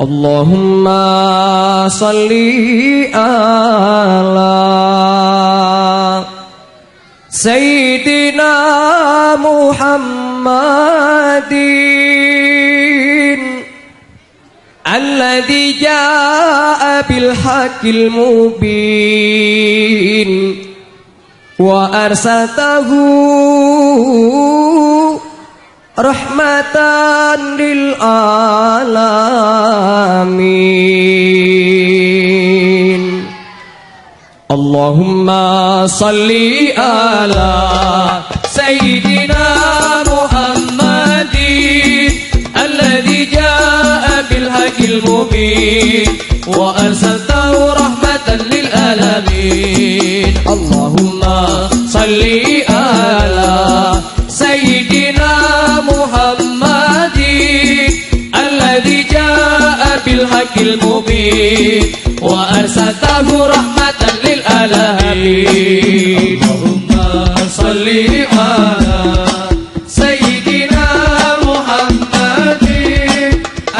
اللهم صل على سيدنا محمد الذي جاء بالحق المبين وأرسلته رحمة للعالمين. اللهم صل على سيدنا محمد الذي جاء بالحق المبين وأرسلته رحمة للعالمين. اللهم صل على جاء بالحق المبين وأرسلته رحمة للعالمين. اللهم صل على سيدنا محمد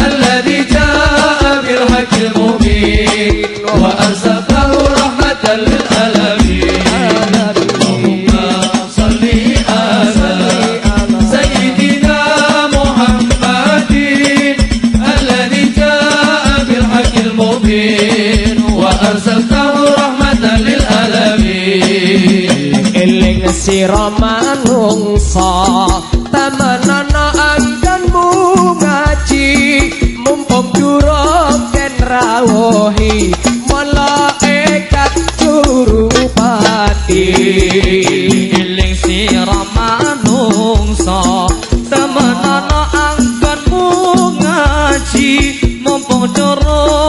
الذي جاء بالحق المبين وأرسلته رحمة للعالمين. بالحق المبين وأرسلته رحمة للعالمين eling sira manungsa temenana angkanmu ngaji mumpung durung den rawuhi malaikat jurupati Iling sira manungsa temenana angkanmu ngaji mumpung turun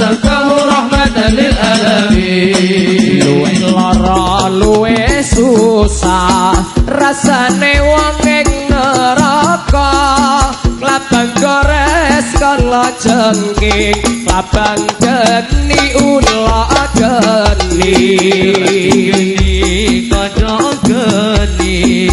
أرسلته رحمة للألمين لوي لرا لوي سوسا رساني وانك نراكا لابن قريس كلا جنكين لابن Klabang geni أجني geni. جني كلا جنكين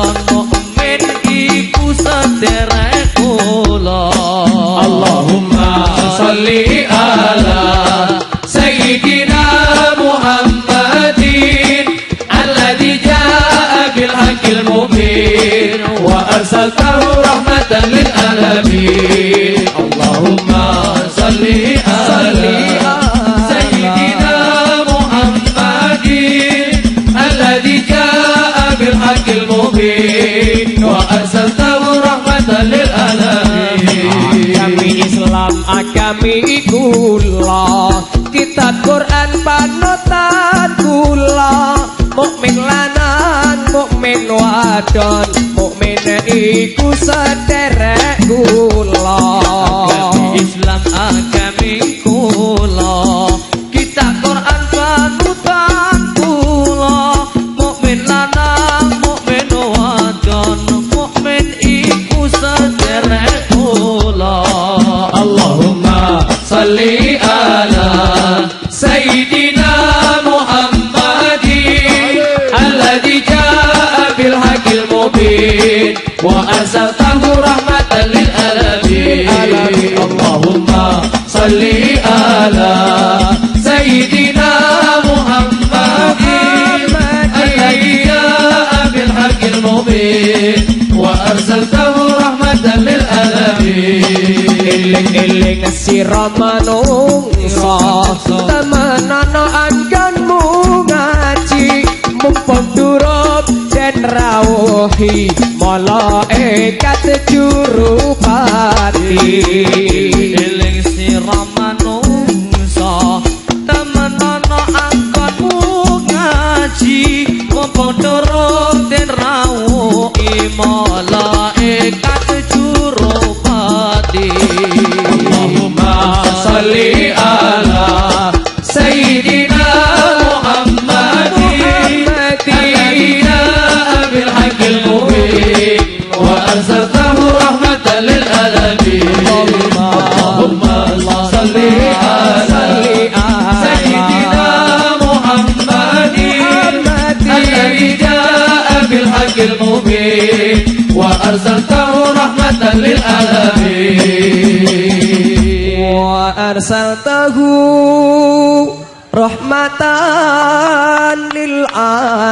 wadon mukmin iku sederek kula حق المبين وأرسلت رحمة للعالمين أكمي إسلام أكمي إكولا كتاب قرآن بانوتان كولا مؤمن لنان مؤمن وادون مؤمن إكو سترك كولا أكمي Islam أكمي رحمة للعالمين اللهم صل على سيدنا محمد الذي جاء بالحق المبين وأرسلته رحمة Eling-eling sira manungsa temenana angganmu ngaji mumpung durung den rawuhi malaikat juru pati Eling sira manungsa temen ana angkotmu ngaji. Mumpung durung den rawuhi malaikat juru المبين وأرسلته رحمة للعالمين. وأرسلته رحمة للعالمين.